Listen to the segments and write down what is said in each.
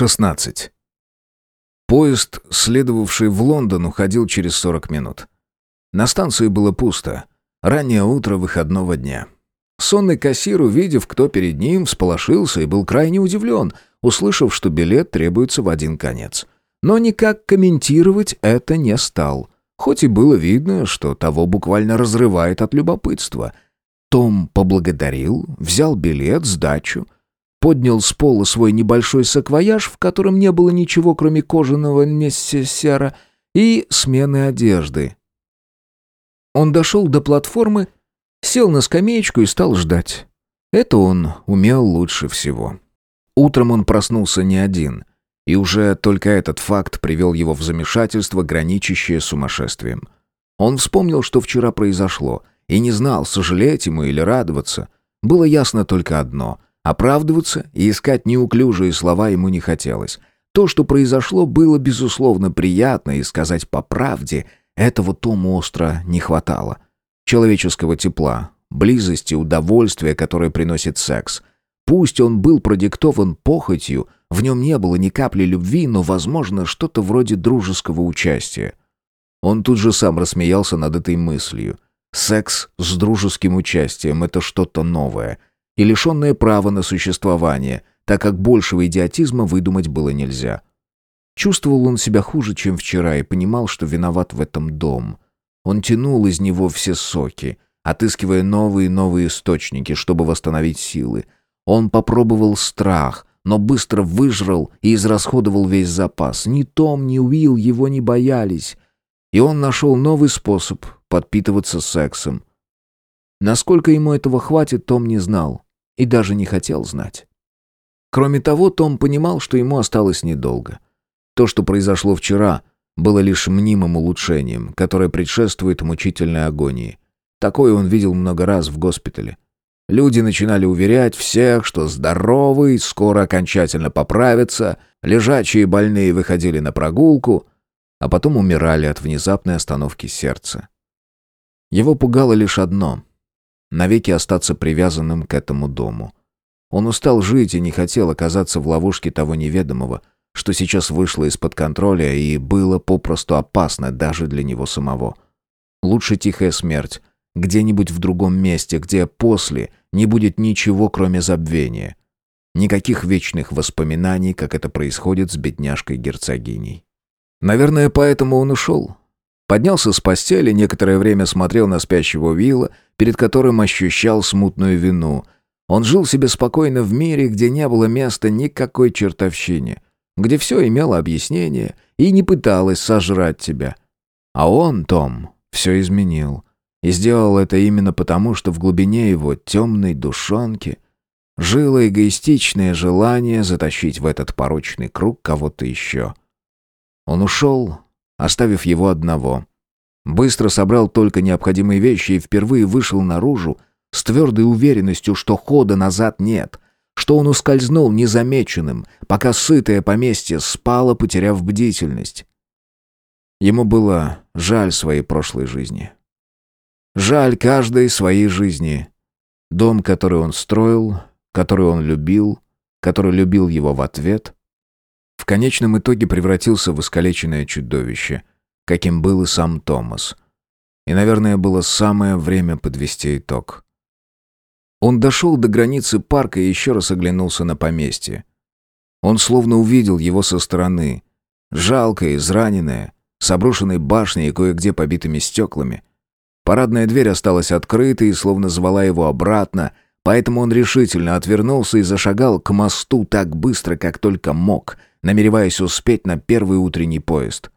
16. Поезд, следовавший в Лондон, уходил через 40 минут. На станции было пусто. Раннее утро выходного дня. Сонный кассир, увидев, кто перед ним, всполошился и был крайне удивлен, услышав, что билет требуется в один конец. Но никак комментировать это не стал. Хоть и было видно, что того буквально разрывает от любопытства. Том поблагодарил, взял билет, сдачу — поднял с пола свой небольшой саквояж, в котором не было ничего, кроме кожаного мессесера и смены одежды. Он дошел до платформы, сел на скамеечку и стал ждать. Это он умел лучше всего. Утром он проснулся не один, и уже только этот факт привел его в замешательство, граничащее сумасшествием. Он вспомнил, что вчера произошло, и не знал, сожалеть ему или радоваться. Было ясно только одно — Оправдываться и искать неуклюжие слова ему не хотелось. То, что произошло, было, безусловно, приятно, и сказать по правде, этого Тому остро не хватало. Человеческого тепла, близости, удовольствия, которое приносит секс. Пусть он был продиктован похотью, в нем не было ни капли любви, но, возможно, что-то вроде дружеского участия. Он тут же сам рассмеялся над этой мыслью. Секс с дружеским участием — это что-то новое — и лишенное права на существование, так как большего идиотизма выдумать было нельзя. Чувствовал он себя хуже, чем вчера, и понимал, что виноват в этом дом. Он тянул из него все соки, отыскивая новые и новые источники, чтобы восстановить силы. Он попробовал страх, но быстро выжрал и израсходовал весь запас. Ни Том, ни Уилл его не боялись. И он нашел новый способ подпитываться сексом. Насколько ему этого хватит, Том не знал и даже не хотел знать. Кроме того, Том понимал, что ему осталось недолго. То, что произошло вчера, было лишь мнимым улучшением, которое предшествует мучительной агонии. Такое он видел много раз в госпитале. Люди начинали уверять всех, что здоровый скоро окончательно поправится, лежачие больные выходили на прогулку, а потом умирали от внезапной остановки сердца. Его пугало лишь одно навеки остаться привязанным к этому дому. Он устал жить и не хотел оказаться в ловушке того неведомого, что сейчас вышло из-под контроля и было попросту опасно даже для него самого. Лучше тихая смерть, где-нибудь в другом месте, где после не будет ничего, кроме забвения. Никаких вечных воспоминаний, как это происходит с бедняжкой-герцогиней. Наверное, поэтому он ушел, Поднялся с постели, некоторое время смотрел на спящего Вилла, перед которым ощущал смутную вину. Он жил себе спокойно в мире, где не было места никакой чертовщине, где все имело объяснение и не пыталось сожрать тебя. А он, Том, все изменил. И сделал это именно потому, что в глубине его темной душонки жило эгоистичное желание затащить в этот порочный круг кого-то еще. Он ушел, оставив его одного. Быстро собрал только необходимые вещи и впервые вышел наружу с твердой уверенностью, что хода назад нет, что он ускользнул незамеченным, пока сытое поместье спало, потеряв бдительность. Ему было жаль своей прошлой жизни. Жаль каждой своей жизни. Дом, который он строил, который он любил, который любил его в ответ — в конечном итоге превратился в искалеченное чудовище, каким был и сам Томас. И, наверное, было самое время подвести итог. Он дошел до границы парка и еще раз оглянулся на поместье. Он словно увидел его со стороны, жалкое, израненное, с обрушенной башней и кое-где побитыми стеклами. Парадная дверь осталась открытой и словно звала его обратно, поэтому он решительно отвернулся и зашагал к мосту так быстро, как только мог — намереваясь успеть на первый утренний поезд.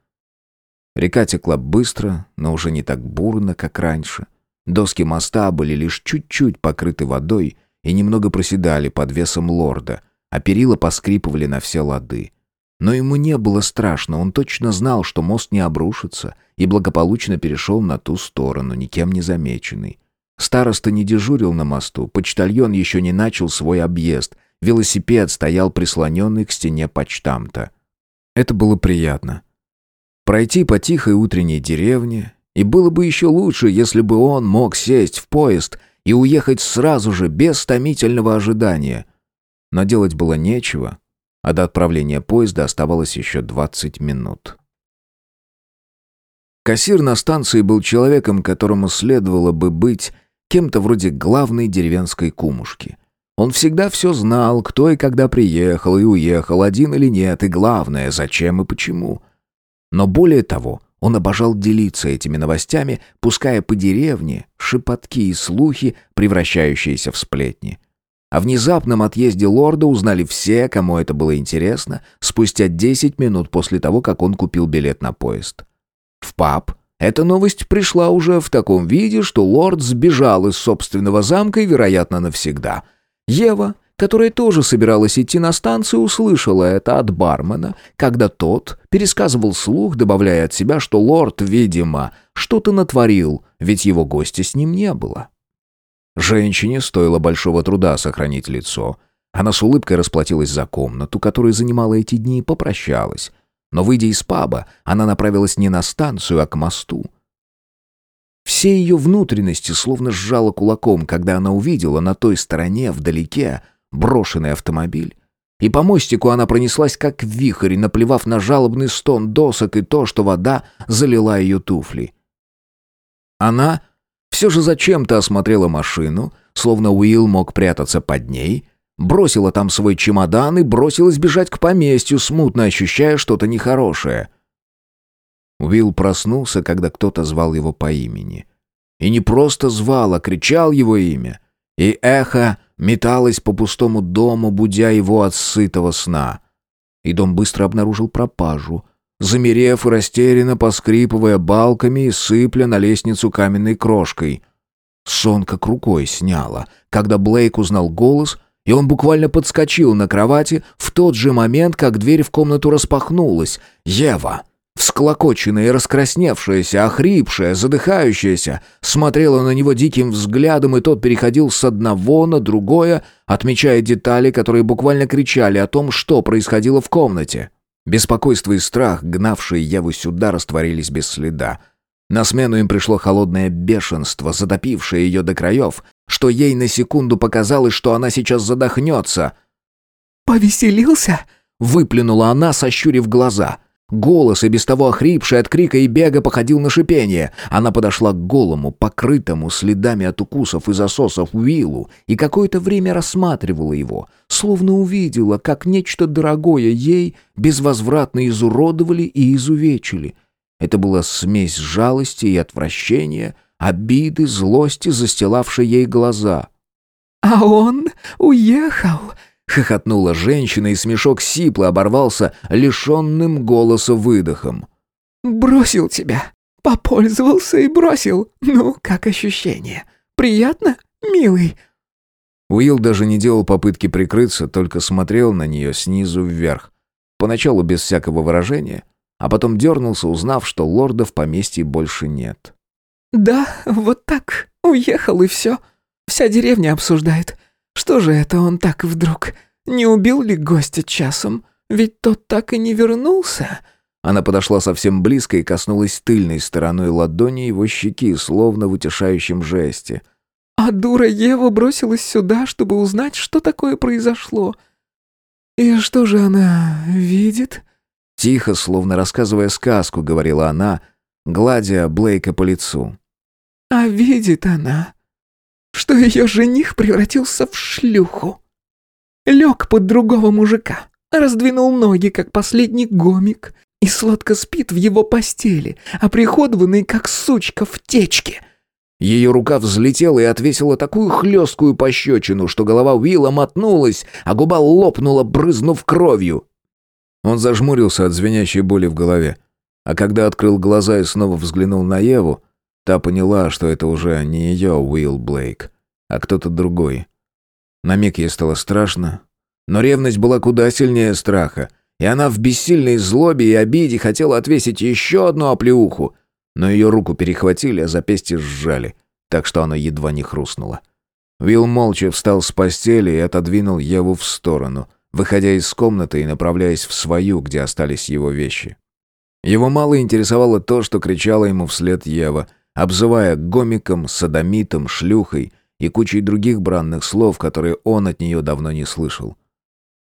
Река текла быстро, но уже не так бурно, как раньше. Доски моста были лишь чуть-чуть покрыты водой и немного проседали под весом лорда, а перила поскрипывали на все лады. Но ему не было страшно, он точно знал, что мост не обрушится, и благополучно перешел на ту сторону, никем не замеченный. Староста не дежурил на мосту, почтальон еще не начал свой объезд, Велосипед стоял прислоненный к стене почтамта. Это было приятно. Пройти по тихой утренней деревне, и было бы еще лучше, если бы он мог сесть в поезд и уехать сразу же, без томительного ожидания. Но делать было нечего. а до отправления поезда оставалось еще 20 минут. Кассир на станции был человеком, которому следовало бы быть кем-то вроде главной деревенской кумушки. Он всегда все знал, кто и когда приехал и уехал, один или нет, и главное, зачем и почему. Но более того, он обожал делиться этими новостями, пуская по деревне шепотки и слухи, превращающиеся в сплетни. О внезапном отъезде лорда узнали все, кому это было интересно, спустя 10 минут после того, как он купил билет на поезд. В паб эта новость пришла уже в таком виде, что лорд сбежал из собственного замка и, вероятно, навсегда. Ева, которая тоже собиралась идти на станцию, услышала это от бармена, когда тот пересказывал слух, добавляя от себя, что лорд, видимо, что-то натворил, ведь его гостя с ним не было. Женщине стоило большого труда сохранить лицо. Она с улыбкой расплатилась за комнату, которую занимала эти дни, и попрощалась. Но, выйдя из паба, она направилась не на станцию, а к мосту. Все ее внутренности словно сжало кулаком, когда она увидела на той стороне, вдалеке, брошенный автомобиль. И по мостику она пронеслась как вихрь, наплевав на жалобный стон досок и то, что вода залила ее туфли. Она все же зачем-то осмотрела машину, словно Уилл мог прятаться под ней, Бросила там свой чемодан и бросилась бежать к поместью, смутно ощущая что-то нехорошее. Уилл проснулся, когда кто-то звал его по имени. И не просто звал, а кричал его имя. И эхо металось по пустому дому, будя его от сытого сна. И дом быстро обнаружил пропажу, замерев и растерянно поскрипывая балками и сыпля на лестницу каменной крошкой. Сон как рукой сняло, когда Блейк узнал голос и он буквально подскочил на кровати в тот же момент, как дверь в комнату распахнулась. Ева, всклокоченная и раскрасневшаяся, охрипшая, задыхающаяся, смотрела на него диким взглядом, и тот переходил с одного на другое, отмечая детали, которые буквально кричали о том, что происходило в комнате. Беспокойство и страх, гнавшие Еву сюда, растворились без следа. На смену им пришло холодное бешенство, затопившее ее до краев, что ей на секунду показалось, что она сейчас задохнется. «Повеселился?» — выплюнула она, сощурив глаза. Голос, и без того охрипший от крика и бега, походил на шипение. Она подошла к голому, покрытому следами от укусов и засосов Уиллу и какое-то время рассматривала его, словно увидела, как нечто дорогое ей безвозвратно изуродовали и изувечили. Это была смесь жалости и отвращения, обиды, злости, застилавшей ей глаза. «А он уехал!» — хохотнула женщина, и смешок сипло оборвался лишенным голоса выдохом. «Бросил тебя. Попользовался и бросил. Ну, как ощущение? Приятно, милый?» Уилл даже не делал попытки прикрыться, только смотрел на нее снизу вверх. Поначалу без всякого выражения, а потом дернулся, узнав, что лорда в поместье больше нет. «Да, вот так. Уехал и все. Вся деревня обсуждает. Что же это он так вдруг? Не убил ли гостя часом? Ведь тот так и не вернулся». Она подошла совсем близко и коснулась тыльной стороной ладони его щеки, словно в утешающем жесте. «А дура Ева бросилась сюда, чтобы узнать, что такое произошло. И что же она видит?» Тихо, словно рассказывая сказку, говорила она, гладя Блейка по лицу. А видит она, что ее жених превратился в шлюху. Лег под другого мужика, раздвинул ноги, как последний гомик, и сладко спит в его постели, а приходованный, как сучка, в течке. Ее рука взлетела и отвесила такую хлесткую пощечину, что голова Уилла мотнулась, а губа лопнула, брызнув кровью. Он зажмурился от звенящей боли в голове, а когда открыл глаза и снова взглянул на Еву, Та поняла, что это уже не ее Уилл Блейк, а кто-то другой. На миг ей стало страшно, но ревность была куда сильнее страха, и она в бессильной злобе и обиде хотела отвесить еще одну оплеуху, но ее руку перехватили, а запястье сжали, так что она едва не хрустнула. Уилл молча встал с постели и отодвинул Еву в сторону, выходя из комнаты и направляясь в свою, где остались его вещи. Его мало интересовало то, что кричала ему вслед Ева — обзывая гомиком, садомитом, шлюхой и кучей других бранных слов, которые он от нее давно не слышал.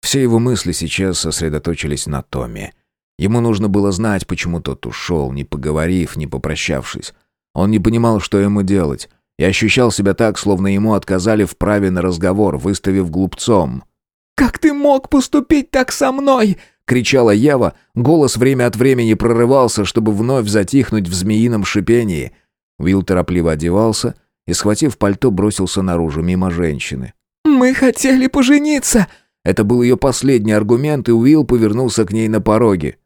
Все его мысли сейчас сосредоточились на Томе. Ему нужно было знать, почему тот ушел, не поговорив, не попрощавшись. Он не понимал, что ему делать, и ощущал себя так, словно ему отказали в праве на разговор, выставив глупцом. «Как ты мог поступить так со мной?» — кричала Ева. Голос время от времени прорывался, чтобы вновь затихнуть в змеином шипении. Уилл торопливо одевался и, схватив пальто, бросился наружу, мимо женщины. «Мы хотели пожениться!» Это был ее последний аргумент, и Уилл повернулся к ней на пороге.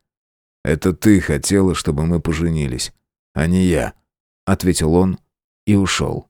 «Это ты хотела, чтобы мы поженились, а не я», — ответил он и ушел.